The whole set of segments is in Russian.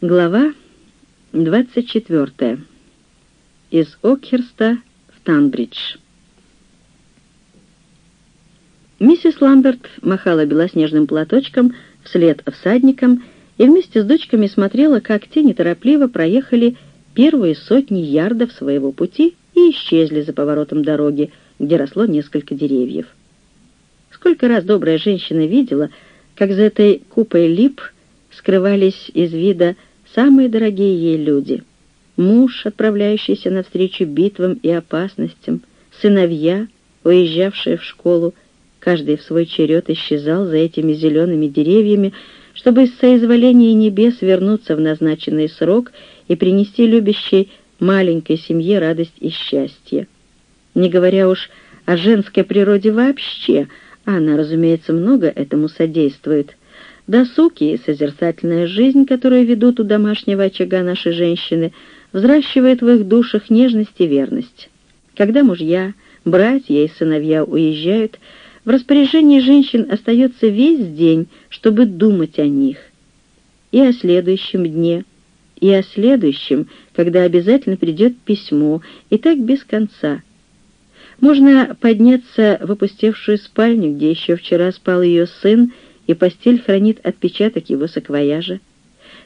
Глава 24. Из Окхерста в Танбридж. Миссис Ламберт махала белоснежным платочком вслед всадникам и вместе с дочками смотрела, как те неторопливо проехали первые сотни ярдов своего пути и исчезли за поворотом дороги, где росло несколько деревьев. Сколько раз добрая женщина видела, как за этой купой лип скрывались из вида самые дорогие ей люди. Муж, отправляющийся навстречу битвам и опасностям, сыновья, уезжавшие в школу, каждый в свой черед исчезал за этими зелеными деревьями, чтобы из соизволения небес вернуться в назначенный срок и принести любящей маленькой семье радость и счастье. Не говоря уж о женской природе вообще, она, разумеется, много этому содействует — Досуг и созерцательная жизнь, которую ведут у домашнего очага наши женщины, взращивает в их душах нежность и верность. Когда мужья, братья и сыновья уезжают, в распоряжении женщин остается весь день, чтобы думать о них. И о следующем дне, и о следующем, когда обязательно придет письмо, и так без конца. Можно подняться в опустевшую спальню, где еще вчера спал ее сын, и постель хранит отпечаток его саквояжа.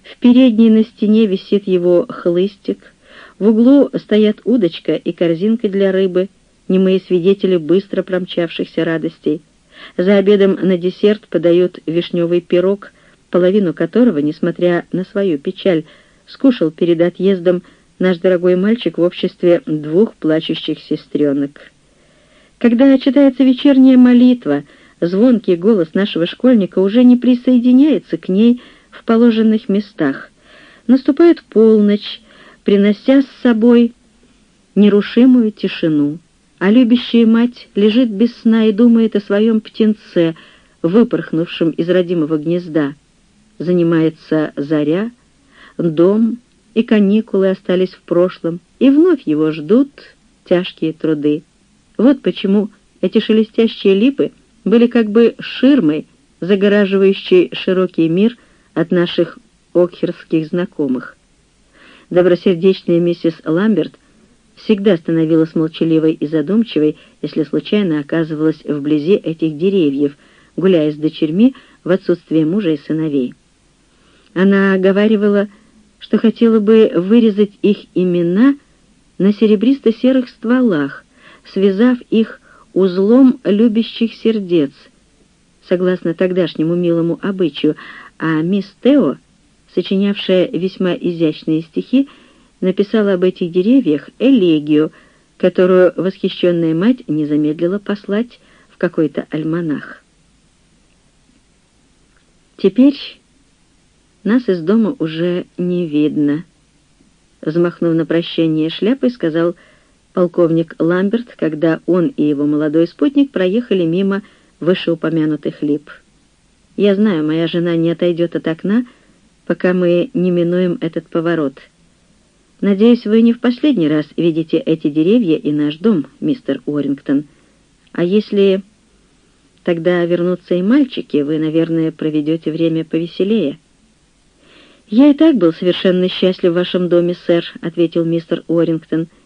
В передней на стене висит его хлыстик, в углу стоят удочка и корзинка для рыбы, немые свидетели быстро промчавшихся радостей. За обедом на десерт подают вишневый пирог, половину которого, несмотря на свою печаль, скушал перед отъездом наш дорогой мальчик в обществе двух плачущих сестренок. Когда читается вечерняя молитва — звонкий голос нашего школьника уже не присоединяется к ней в положенных местах. Наступает полночь, принося с собой нерушимую тишину, а любящая мать лежит без сна и думает о своем птенце, выпорхнувшем из родимого гнезда. Занимается заря, дом и каникулы остались в прошлом, и вновь его ждут тяжкие труды. Вот почему эти шелестящие липы — были как бы ширмой, загораживающей широкий мир от наших окхерских знакомых. Добросердечная миссис Ламберт всегда становилась молчаливой и задумчивой, если случайно оказывалась вблизи этих деревьев, гуляя с дочерьми в отсутствие мужа и сыновей. Она говаривала, что хотела бы вырезать их имена на серебристо-серых стволах, связав их узлом любящих сердец, согласно тогдашнему милому обычаю, а мисс Тео, сочинявшая весьма изящные стихи, написала об этих деревьях элегию, которую восхищенная мать не замедлила послать в какой-то альманах. Теперь нас из дома уже не видно. Взмахнув на прощание шляпой, сказал полковник Ламберт, когда он и его молодой спутник проехали мимо вышеупомянутых лип. «Я знаю, моя жена не отойдет от окна, пока мы не минуем этот поворот. Надеюсь, вы не в последний раз видите эти деревья и наш дом, мистер Уоррингтон. А если тогда вернутся и мальчики, вы, наверное, проведете время повеселее». «Я и так был совершенно счастлив в вашем доме, сэр», — ответил мистер Уоррингтон, —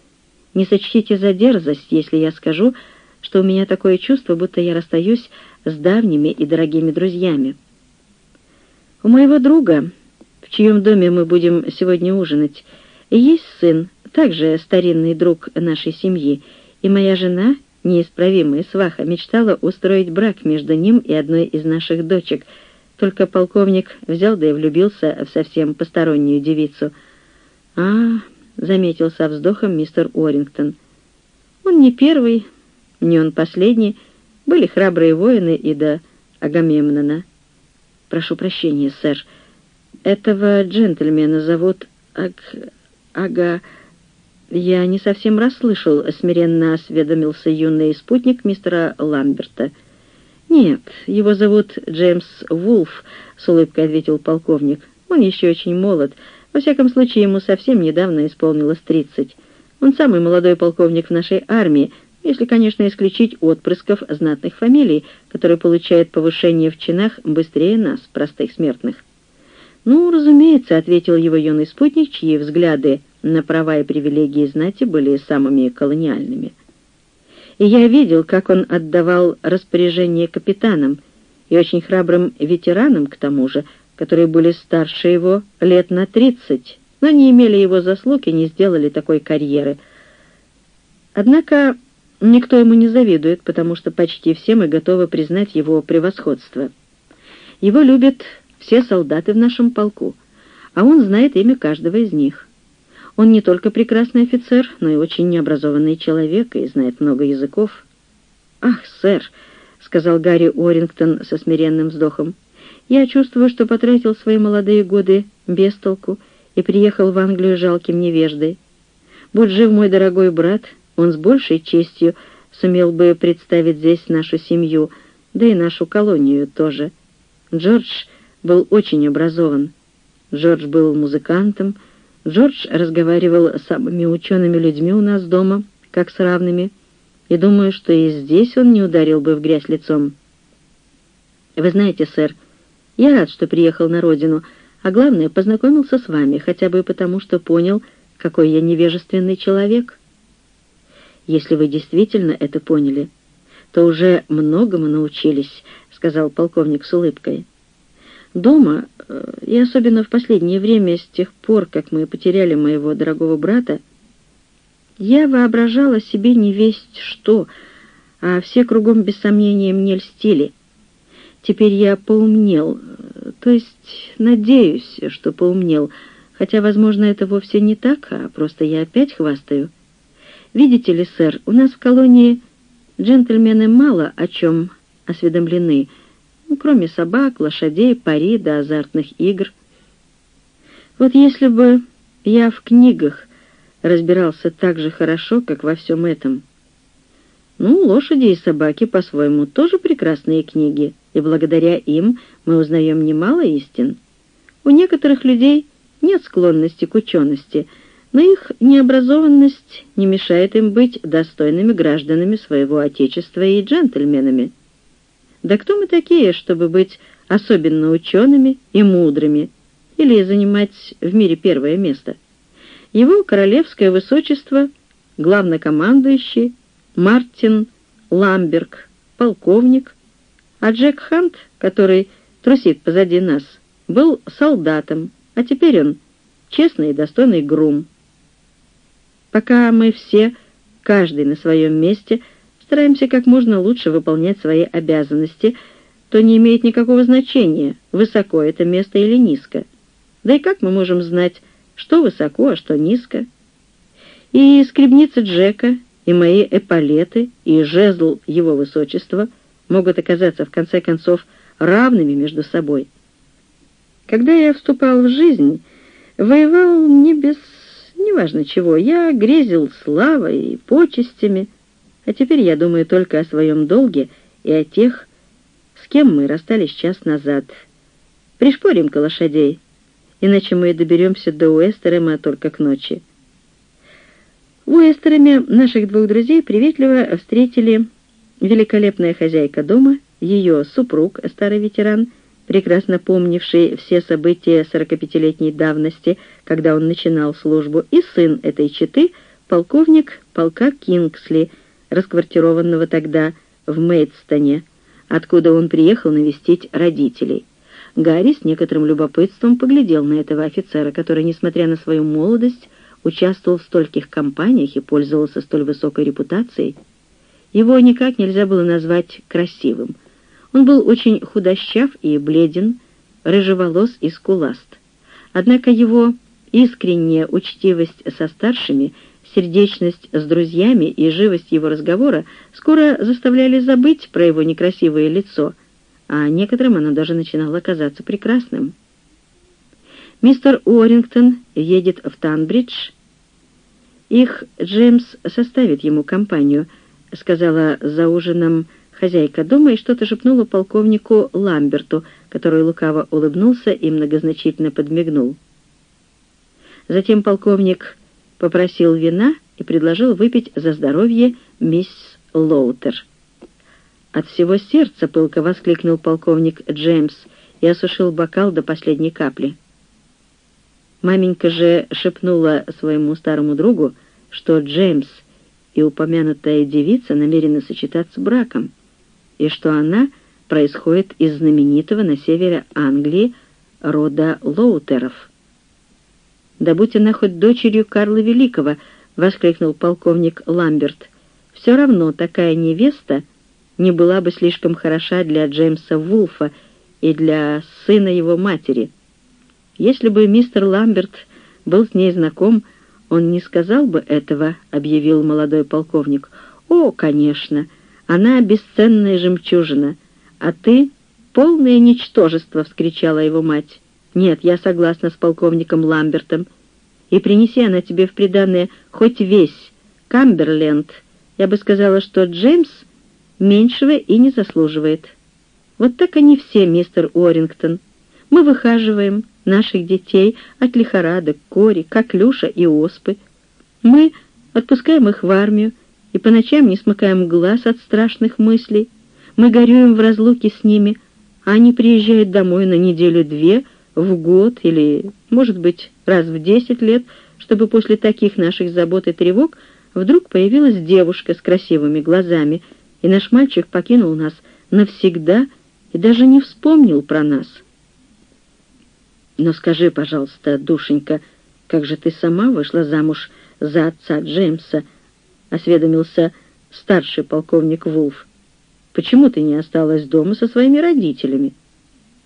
не сочтите за дерзость, если я скажу, что у меня такое чувство, будто я расстаюсь с давними и дорогими друзьями. У моего друга, в чьем доме мы будем сегодня ужинать, есть сын, также старинный друг нашей семьи, и моя жена, неисправимая сваха, мечтала устроить брак между ним и одной из наших дочек, только полковник взял да и влюбился в совсем постороннюю девицу. «А, — заметил со вздохом мистер Уоррингтон. «Он не первый, не он последний. Были храбрые воины и до Агамемнона. Прошу прощения, сэр. Этого джентльмена зовут Аг... Ага... Я не совсем расслышал, — смиренно осведомился юный спутник мистера Ламберта. «Нет, его зовут Джеймс Вулф», — с улыбкой ответил полковник. «Он еще очень молод». Во всяком случае, ему совсем недавно исполнилось тридцать. Он самый молодой полковник в нашей армии, если, конечно, исключить отпрысков знатных фамилий, которые получают повышение в чинах быстрее нас, простых смертных. «Ну, разумеется», — ответил его юный спутник, чьи взгляды на права и привилегии знати были самыми колониальными. И я видел, как он отдавал распоряжение капитанам и очень храбрым ветеранам, к тому же, которые были старше его лет на тридцать, но не имели его заслуг и не сделали такой карьеры. Однако никто ему не завидует, потому что почти все мы готовы признать его превосходство. Его любят все солдаты в нашем полку, а он знает имя каждого из них. Он не только прекрасный офицер, но и очень необразованный человек и знает много языков. «Ах, сэр!» — сказал Гарри Уоррингтон со смиренным вздохом. «Я чувствую, что потратил свои молодые годы без толку и приехал в Англию жалким невеждой. Будь жив мой дорогой брат, он с большей честью сумел бы представить здесь нашу семью, да и нашу колонию тоже. Джордж был очень образован. Джордж был музыкантом, Джордж разговаривал с самыми учеными людьми у нас дома, как с равными, и думаю, что и здесь он не ударил бы в грязь лицом. Вы знаете, сэр, я рад, что приехал на родину, а главное, познакомился с вами, хотя бы потому, что понял, какой я невежественный человек. Если вы действительно это поняли, то уже многому научились, — сказал полковник с улыбкой. Дома, э, и особенно в последнее время, с тех пор, как мы потеряли моего дорогого брата, я воображала себе не весть что, а все кругом без сомнения мне льстили. Теперь я поумнел, то есть надеюсь, что поумнел, хотя, возможно, это вовсе не так, а просто я опять хвастаю. Видите ли, сэр, у нас в колонии джентльмены мало о чем осведомлены, ну, кроме собак, лошадей, пари да азартных игр. Вот если бы я в книгах разбирался так же хорошо, как во всем этом. Ну, лошади и собаки, по-своему, тоже прекрасные книги, и благодаря им мы узнаем немало истин. У некоторых людей нет склонности к учености, но их необразованность не мешает им быть достойными гражданами своего Отечества и джентльменами. Да кто мы такие, чтобы быть особенно учеными и мудрыми или занимать в мире первое место? Его королевское высочество, главнокомандующий Мартин Ламберг, полковник, а Джек Хант, который трусит позади нас, был солдатом, а теперь он честный и достойный грум. Пока мы все, каждый на своем месте, — стараемся как можно лучше выполнять свои обязанности, то не имеет никакого значения, высоко это место или низко. Да и как мы можем знать, что высоко, а что низко? И скребница Джека, и мои эполеты, и жезл его высочества могут оказаться, в конце концов, равными между собой. Когда я вступал в жизнь, воевал не без... неважно чего, я грезил славой и почестями, а теперь я думаю только о своем долге и о тех, с кем мы расстались час назад. Пришпорим-ка лошадей, иначе мы доберемся до Уэстерема только к ночи. В наших двух друзей приветливо встретили великолепная хозяйка дома, ее супруг, старый ветеран, прекрасно помнивший все события 45-летней давности, когда он начинал службу, и сын этой четы, полковник полка Кингсли — расквартированного тогда в Мейдстоне, откуда он приехал навестить родителей. Гарри с некоторым любопытством поглядел на этого офицера, который, несмотря на свою молодость, участвовал в стольких кампаниях и пользовался столь высокой репутацией. Его никак нельзя было назвать красивым. Он был очень худощав и бледен, рыжеволос и скуласт. Однако его искренняя учтивость со старшими сердечность с друзьями и живость его разговора скоро заставляли забыть про его некрасивое лицо, а некоторым оно даже начинало казаться прекрасным. Мистер Уоррингтон едет в Танбридж. Их Джеймс составит ему компанию, сказала за ужином хозяйка дома и что-то шепнула полковнику Ламберту, который лукаво улыбнулся и многозначительно подмигнул. Затем полковник попросил вина и предложил выпить за здоровье мисс Лоутер. От всего сердца пылко воскликнул полковник Джеймс и осушил бокал до последней капли. Маменька же шепнула своему старому другу, что Джеймс и упомянутая девица намерены сочетаться браком, и что она происходит из знаменитого на севере Англии рода Лоутеров. «Да будь она хоть дочерью Карла Великого!» — воскликнул полковник Ламберт. «Все равно такая невеста не была бы слишком хороша для Джеймса Вулфа и для сына его матери. Если бы мистер Ламберт был с ней знаком, он не сказал бы этого», — объявил молодой полковник. «О, конечно, она бесценная жемчужина, а ты — полное ничтожество!» — вскричала его мать. «Нет, я согласна с полковником Ламбертом. И принеси она тебе в приданное хоть весь Камберленд. Я бы сказала, что Джеймс меньшего и не заслуживает. Вот так они все, мистер Уоррингтон. Мы выхаживаем наших детей от лихорадок, кори, коклюша и оспы. Мы отпускаем их в армию и по ночам не смыкаем глаз от страшных мыслей. Мы горюем в разлуке с ними, а они приезжают домой на неделю-две, в год или, может быть, раз в десять лет, чтобы после таких наших забот и тревог вдруг появилась девушка с красивыми глазами, и наш мальчик покинул нас навсегда и даже не вспомнил про нас. Но скажи, пожалуйста, душенька, как же ты сама вышла замуж за отца Джеймса? — осведомился старший полковник Вулф. «Почему ты не осталась дома со своими родителями?»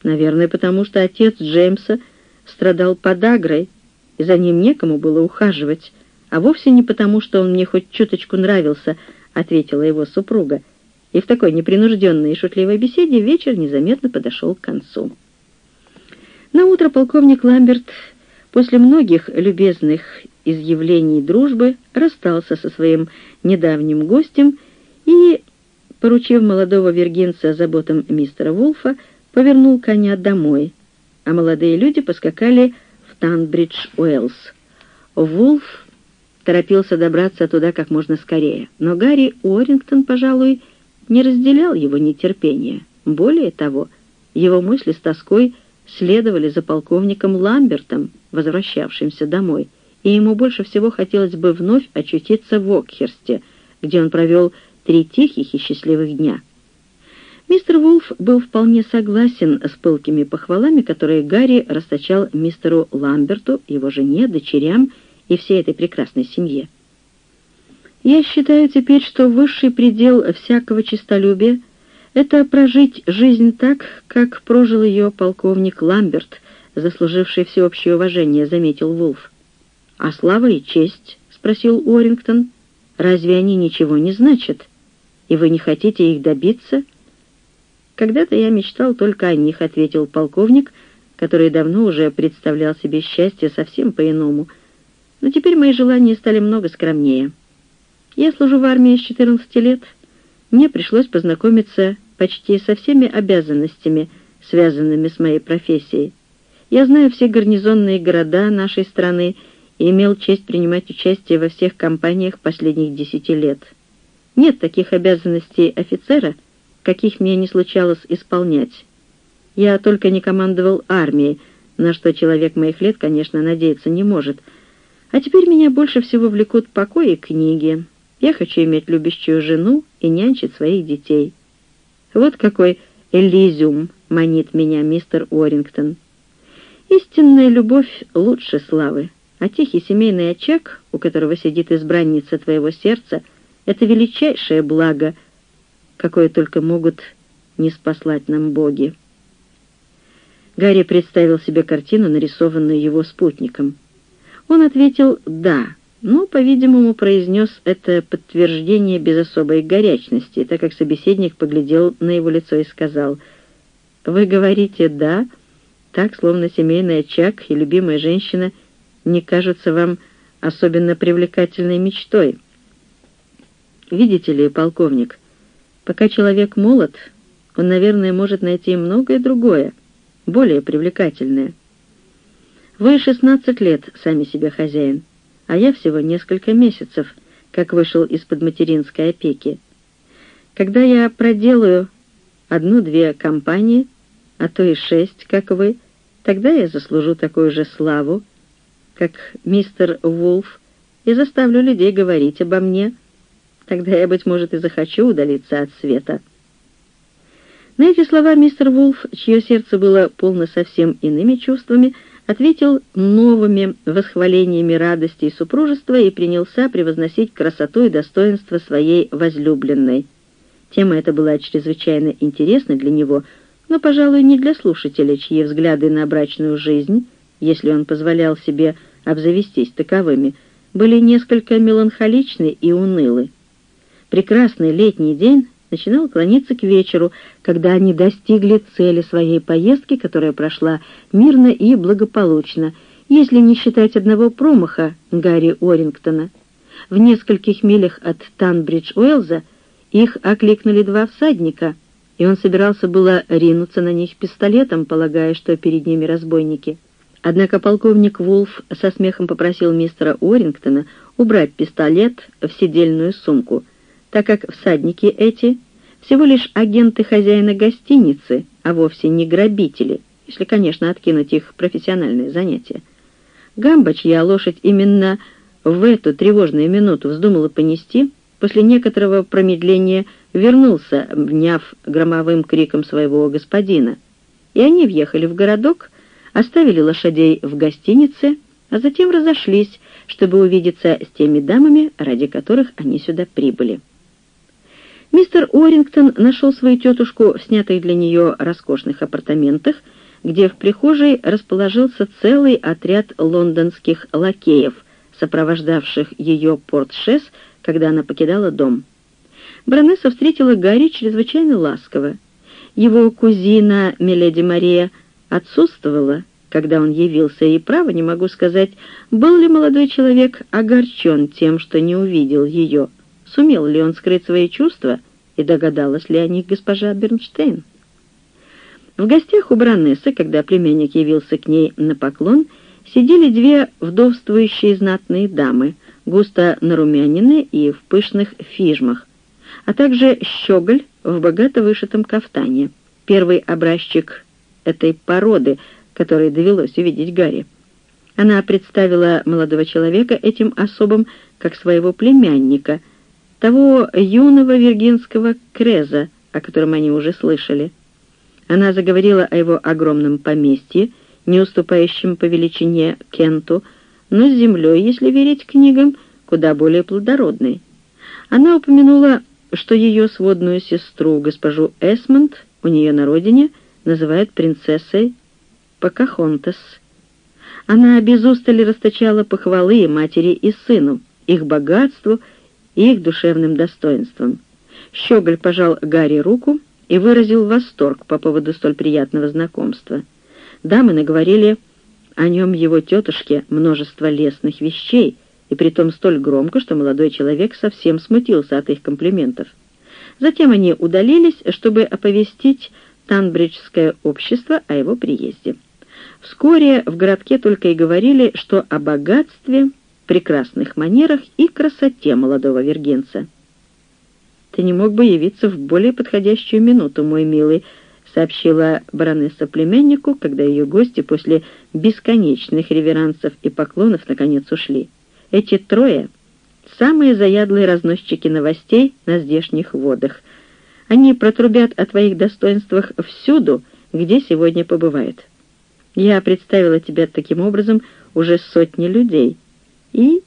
Наверное, потому что отец Джеймса страдал подагрой, и за ним некому было ухаживать, а вовсе не потому, что он мне хоть чуточку нравился, — ответила его супруга. И в такой непринужденной и шутливой беседе вечер незаметно подошел к концу. На утро полковник Ламберт после многих любезных изъявлений дружбы расстался со своим недавним гостем и, поручив молодого вергинца заботам мистера Вулфа, повернул коня домой, а молодые люди поскакали в Танбридж-Уэллс. Вулф торопился добраться туда как можно скорее, но Гарри Уоррингтон, пожалуй, не разделял его нетерпения. Более того, его мысли с тоской следовали за полковником Ламбертом, возвращавшимся домой, и ему больше всего хотелось бы вновь очутиться в Окхерсте, где он провел три тихих и счастливых дня — Мистер Вулф был вполне согласен с пылкими похвалами, которые Гарри расточал мистеру Ламберту, его жене, дочерям и всей этой прекрасной семье. «Я считаю теперь, что высший предел всякого честолюбия — это прожить жизнь так, как прожил ее полковник Ламберт, заслуживший всеобщее уважение», — заметил Вулф. «А слава и честь?» — спросил Уоррингтон. «Разве они ничего не значат? И вы не хотите их добиться?» «Когда-то я мечтал только о них», — ответил полковник, который давно уже представлял себе счастье совсем по-иному. «Но теперь мои желания стали много скромнее. Я служу в армии с 14 лет. Мне пришлось познакомиться почти со всеми обязанностями, связанными с моей профессией. Я знаю все гарнизонные города нашей страны и имел честь принимать участие во всех кампаниях последних десяти лет. Нет таких обязанностей офицера — каких мне не случалось исполнять. Я только не командовал армией, на что человек моих лет, конечно, надеяться не может. А теперь меня больше всего влекут покой и книги. Я хочу иметь любящую жену и нянчить своих детей. Вот какой элизиум манит меня мистер Уоррингтон. Истинная любовь лучше славы, а тихий семейный очаг, у которого сидит избранница твоего сердца, это величайшее благо — какое только могут не спаслать нам боги. Гарри представил себе картину, нарисованную его спутником. Он ответил «да», но, по-видимому, произнес это подтверждение без особой горячности, так как собеседник поглядел на его лицо и сказал «Вы говорите «да», так, словно семейный очаг и любимая женщина не кажутся вам особенно привлекательной мечтой. Видите ли, полковник, Пока человек молод, он, наверное, может найти многое другое, более привлекательное. Вы 16 лет сами себе хозяин, а я всего несколько месяцев, как вышел из-под материнской опеки. Когда я проделаю одну-две компании, а то и шесть, как вы, тогда я заслужу такую же славу, как мистер Вулф, и заставлю людей говорить обо мне. Тогда я, быть может, и захочу удалиться от света». На эти слова мистер Вулф, чье сердце было полно совсем иными чувствами, ответил новыми восхвалениями радости и супружества и принялся превозносить красоту и достоинство своей возлюбленной. Тема эта была чрезвычайно интересна для него, но, пожалуй, не для слушателя, чьи взгляды на брачную жизнь, если он позволял себе обзавестись таковыми, были несколько меланхоличны и унылы. Прекрасный летний день начинал клониться к вечеру, когда они достигли цели своей поездки, которая прошла мирно и благополучно, если не считать одного промаха Гарри Орингтона. В нескольких милях от Танбридж-Уэлза их окликнули два всадника, и он собирался было ринуться на них пистолетом, полагая, что перед ними разбойники. Однако полковник Вулф со смехом попросил мистера Орингтона убрать пистолет в сидельную сумку — так как всадники эти всего лишь агенты хозяина гостиницы, а вовсе не грабители, если, конечно, откинуть их профессиональные занятия. Гамба, чья лошадь именно в эту тревожную минуту вздумала понести, после некоторого промедления вернулся, вняв громовым криком своего господина. И они въехали в городок, оставили лошадей в гостинице, а затем разошлись, чтобы увидеться с теми дамами, ради которых они сюда прибыли. Мистер Уоррингтон нашел свою тетушку в снятых для нее роскошных апартаментах, где в прихожей расположился целый отряд лондонских лакеев, сопровождавших ее портшес, когда она покидала дом. Бронесса встретила Гарри чрезвычайно ласково. Его кузина Миледи Мария отсутствовала, когда он явился, и право не могу сказать, был ли молодой человек огорчен тем, что не увидел ее. Сумел ли он скрыть свои чувства, и догадалась ли о них госпожа Бернштейн? В гостях у Бронессы, когда племянник явился к ней на поклон, сидели две вдовствующие знатные дамы, густо нарумянины и в пышных фижмах, а также щеголь в богато вышитом кафтане, первый образчик этой породы, которой довелось увидеть Гарри. Она представила молодого человека этим особам как своего племянника, того юного виргинского Креза, о котором они уже слышали. Она заговорила о его огромном поместье, не уступающем по величине Кенту, но с землей, если верить книгам, куда более плодородной. Она упомянула, что ее сводную сестру, госпожу Эсмонд, у нее на родине называют принцессой Покахонтес. Она без устали расточала похвалы матери и сыну, их богатству их душевным достоинством. Щеголь пожал Гарри руку и выразил восторг по поводу столь приятного знакомства. Дамы наговорили о нем его тетушке множество лестных вещей, и притом столь громко, что молодой человек совсем смутился от их комплиментов. Затем они удалились, чтобы оповестить Танбриджское общество о его приезде. Вскоре в городке только и говорили, что о богатстве прекрасных манерах и красоте молодого вергенца. «Ты не мог бы явиться в более подходящую минуту, мой милый», — сообщила баронесса племяннику, когда ее гости после бесконечных реверансов и поклонов наконец ушли. «Эти трое — самые заядлые разносчики новостей на здешних водах. Они протрубят о твоих достоинствах всюду, где сегодня побывают. Я представила тебя таким образом уже сотни людей» и,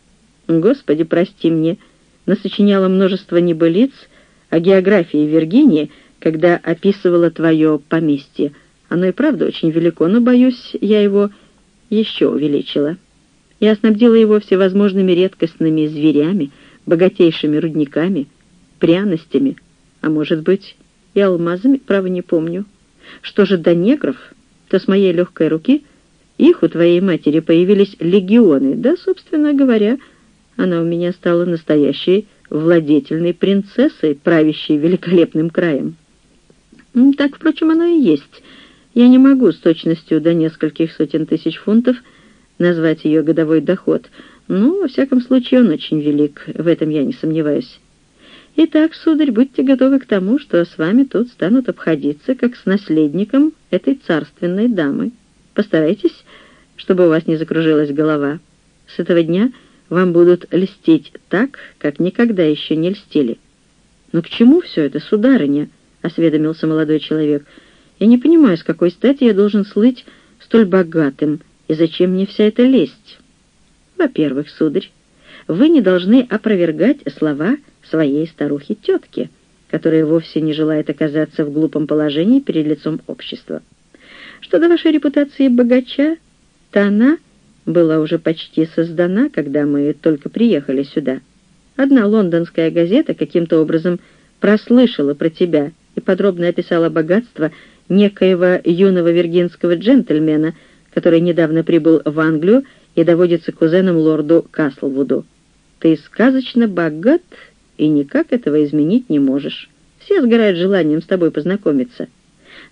Господи, прости мне, насочиняла множество небылиц о географии Виргинии, когда описывала твое поместье. Оно и правда очень велико, но, боюсь, я его еще увеличила. Я снабдила его всевозможными редкостными зверями, богатейшими рудниками, пряностями, а, может быть, и алмазами, право не помню. Что же до негров, то с моей легкой руки — их у твоей матери появились легионы, да, собственно говоря, она у меня стала настоящей владетельной принцессой, правящей великолепным краем. Так, впрочем, оно и есть. Я не могу с точностью до нескольких сотен тысяч фунтов назвать ее годовой доход, но, во всяком случае, он очень велик, в этом я не сомневаюсь. Итак, сударь, будьте готовы к тому, что с вами тут станут обходиться, как с наследником этой царственной дамы. Постарайтесь, чтобы у вас не закружилась голова. С этого дня вам будут льстить так, как никогда еще не льстили. «Но к чему все это, сударыня?» — осведомился молодой человек. «Я не понимаю, с какой стати я должен слыть столь богатым, и зачем мне вся эта лесть?» «Во-первых, сударь, вы не должны опровергать слова своей старухи-тетки, которая вовсе не желает оказаться в глупом положении перед лицом общества. Что до вашей репутации богача, то она была уже почти создана, когда мы только приехали сюда. Одна лондонская газета каким-то образом прослышала про тебя и подробно описала богатство некоего юного виргинского джентльмена, который недавно прибыл в Англию и доводится кузеном лорду Каслвуду. Ты сказочно богат и никак этого изменить не можешь. Все сгорают желанием с тобой познакомиться.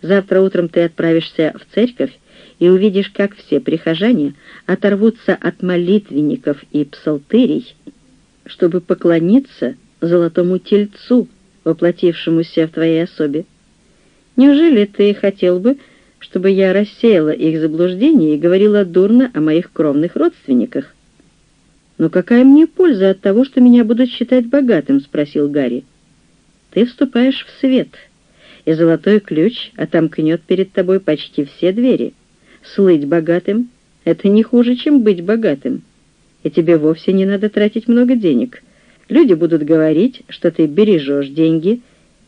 Завтра утром ты отправишься в церковь и увидишь, как все прихожане оторвутся от молитвенников и псалтырей, чтобы поклониться золотому тельцу, воплотившемуся в твоей особе. Неужели ты хотел бы, чтобы я рассеяла их заблуждения и говорила дурно о моих кровных родственниках? «Но какая мне польза от того, что меня будут считать богатым?» — спросил Гарри. «Ты вступаешь в свет, и золотой ключ отомкнет перед тобой почти все двери. Слыть богатым — это не хуже, чем быть богатым и тебе вовсе не надо тратить много денег. Люди будут говорить, что ты бережешь деньги,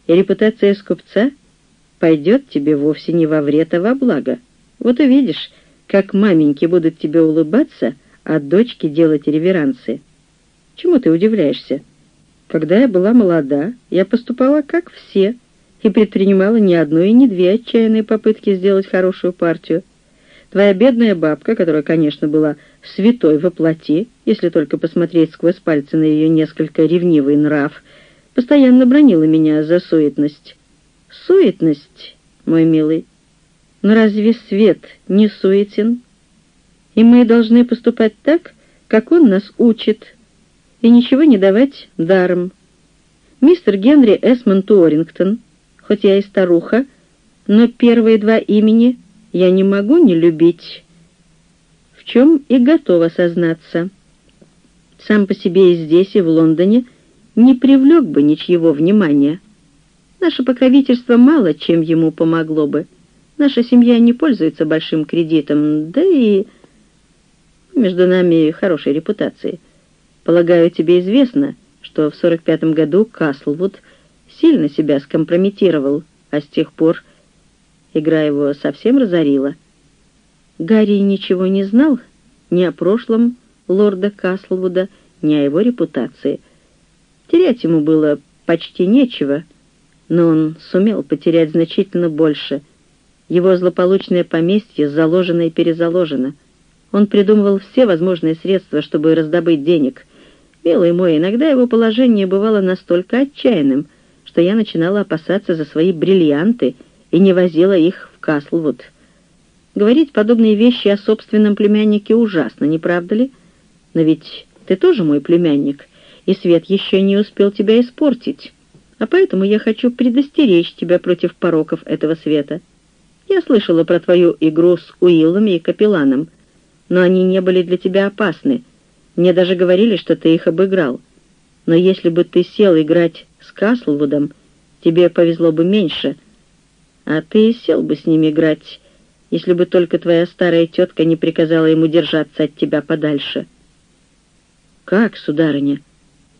и репутация скупца пойдет тебе вовсе не во вред, а во благо. Вот увидишь, как маменьки будут тебе улыбаться, а дочки делать реверансы. Чему ты удивляешься? Когда я была молода, я поступала как все и предпринимала не одну и не две отчаянные попытки сделать хорошую партию. Твоя бедная бабка, которая, конечно, была святой во плоти, если только посмотреть сквозь пальцы на ее несколько ревнивый нрав, постоянно бронила меня за суетность. Суетность, мой милый. Но разве свет не суетен? И мы должны поступать так, как он нас учит, и ничего не давать даром. Мистер Генри Эсмонд Уоррингтон, хоть я и старуха, но первые два имени я не могу не любить, в чем и готова сознаться. Сам по себе и здесь, и в Лондоне не привлек бы ничьего внимания. Наше покровительство мало чем ему помогло бы. Наша семья не пользуется большим кредитом, да и между нами хорошей репутацией. Полагаю, тебе известно, что в 45-м году Каслвуд сильно себя скомпрометировал, а с тех пор Игра его совсем разорила. Гарри ничего не знал ни о прошлом лорда Каслвуда, ни о его репутации. Терять ему было почти нечего, но он сумел потерять значительно больше. Его злополучное поместье заложено и перезаложено. Он придумывал все возможные средства, чтобы раздобыть денег. Милый мой, иногда его положение бывало настолько отчаянным, что я начинала опасаться за свои бриллианты — и не возила их в Каслвуд. Говорить подобные вещи о собственном племяннике ужасно, не правда ли? Но ведь ты тоже мой племянник, и свет еще не успел тебя испортить. А поэтому я хочу предостеречь тебя против пороков этого света. Я слышала про твою игру с Уиллами и Капелланом, но они не были для тебя опасны. Мне даже говорили, что ты их обыграл. Но если бы ты сел играть Каслвудом, тебе повезло бы меньше, а ты сел бы с ними играть, если бы только твоя старая тетка не приказала ему держаться от тебя подальше. Как, сударыня,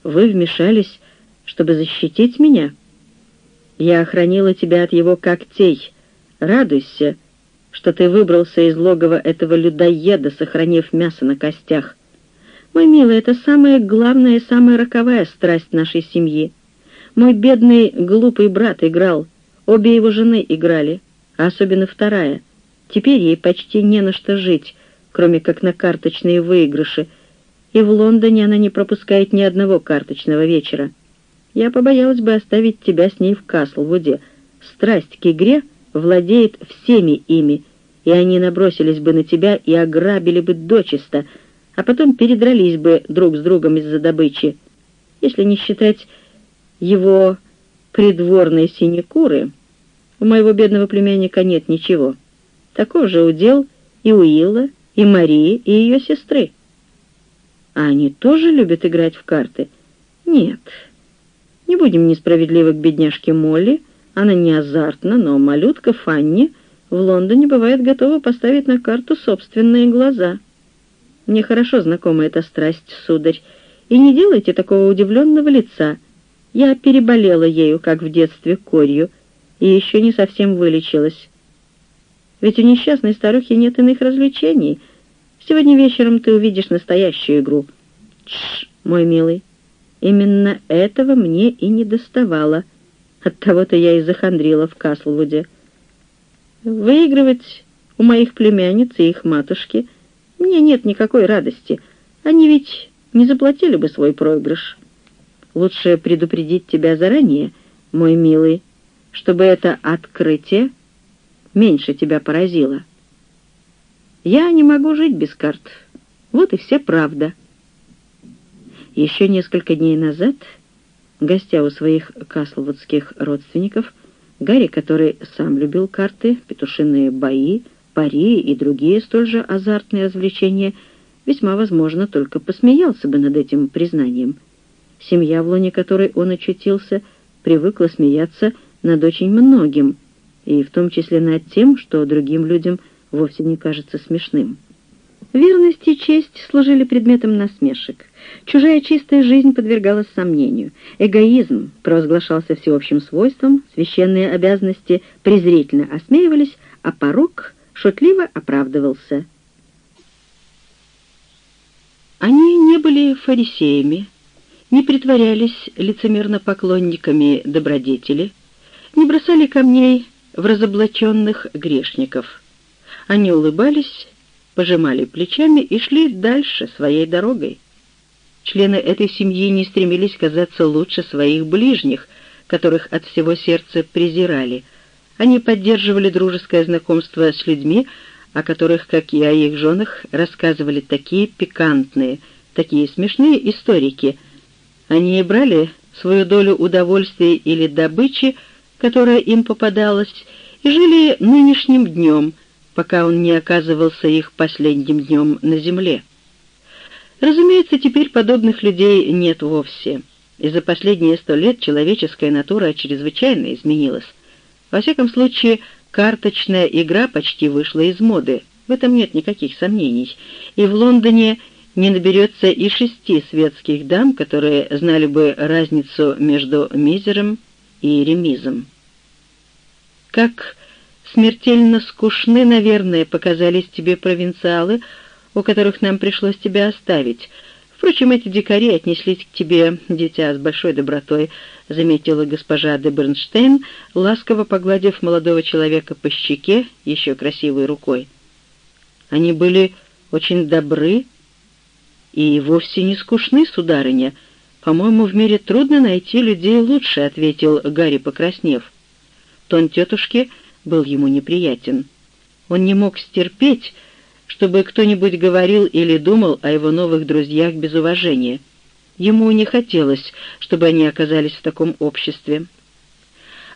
вы вмешались, чтобы защитить меня? Я охранила тебя от его когтей. Радуйся, что ты выбрался из логова этого людоеда, сохранив мясо на костях. Мой милый, это самая главная и самая роковая страсть нашей семьи. Мой бедный глупый брат играл — Обе его жены играли, а особенно вторая. Теперь ей почти не на что жить, кроме как на карточные выигрыши, и в Лондоне она не пропускает ни одного карточного вечера. Я побоялась бы оставить тебя с ней в Каслвуде. Страсть к игре владеет всеми ими, и они набросились бы на тебя и ограбили бы дочисто, а потом передрались бы друг с другом из-за добычи. Если не считать его придворной синекуры, у моего бедного племянника нет ничего. Такой же удел и у Илла, и Марии, и ее сестры. А они тоже любят играть в карты? Нет. Не будем несправедливы к бедняжке Молли. Она не азартна, но малютка Фанни в Лондоне бывает готова поставить на карту собственные глаза. Мне хорошо знакома эта страсть, сударь, и не делайте такого удивленного лица. Я переболела ею, как в детстве, корью, и еще не совсем вылечилась. Ведь у несчастной старухи нет иных развлечений. Сегодня вечером ты увидишь настоящую игру. Тш, мой милый, именно этого мне и не доставало. Оттого-то я и захандрила в Каслвуде. Выигрывать у моих племянниц и их матушки мне нет никакой радости. Они ведь не заплатили бы свой проигрыш. Лучше предупредить тебя заранее, мой милый, чтобы это открытие меньше тебя поразило. Я не могу жить без карт. Вот и вся правда. Еще несколько дней назад, гостя у своих каслвудских родственников, Гарри, который сам любил карты, петушиные бои, пари и другие столь же азартные развлечения, весьма возможно только посмеялся бы над этим признанием. Семья, в лоне которой он очутился, привыкла смеяться над очень многим, и в том числе над тем, что другим людям вовсе не кажется смешным. Верность и честь служили предметом насмешек. Чужая чистая жизнь подвергалась сомнению. Эгоизм провозглашался всеобщим свойством, священные обязанности презрительно осмеивались, а порог шутливо оправдывался. Они не были фарисеями, не притворялись лицемерно поклонниками добродетели, не бросали камней в разоблаченных грешников. Они улыбались, пожимали плечами и шли дальше своей дорогой. Члены этой семьи не стремились казаться лучше своих ближних, которых от всего сердца презирали. Они поддерживали дружеское знакомство с людьми, о которых, как и о их женах, рассказывали такие пикантные, такие смешные историки. Они брали свою долю удовольствия или добычи, которая им попадалась, и жили нынешним днем, пока он не оказывался их последним днем на земле. Разумеется, теперь подобных людей нет вовсе, и за последние сто лет человеческая натура чрезвычайно изменилась. Во всяком случае, карточная игра почти вышла из моды, в этом нет никаких сомнений, и в Лондоне не наберется и шести светских дам, которые знали бы разницу между мизером и ремизом. Как смертельно скучны, наверное, показались тебе провинциалы, у которых нам пришлось тебя оставить. Впрочем, эти дикари отнеслись к тебе, дитя, с большой добротой, — заметила госпожа де Бернштейн, ласково погладив молодого человека по щеке еще красивой рукой. Они были очень добры и вовсе не скучны, сударыня. По-моему, в мире трудно найти людей лучше, — ответил Гарри, покраснев. Тон тетушки был ему неприятен. Он не мог стерпеть, чтобы кто-нибудь говорил или думал о его новых друзьях без уважения. Ему не хотелось, чтобы они оказались в таком обществе.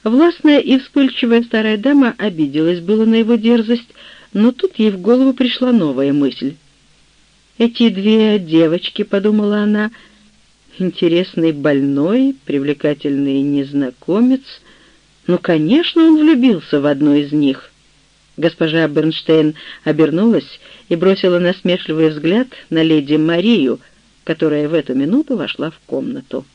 Властная и вспыльчивая старая дама обиделась было на его дерзость, но тут ей в голову пришла новая мысль. «Эти две девочки», — подумала она, — «интересный больной, привлекательный незнакомец — ну, конечно, он влюбился в одну из них. Госпожа Бернштейн обернулась и бросила насмешливый взгляд на леди Марию, которая в эту минуту вошла в комнату.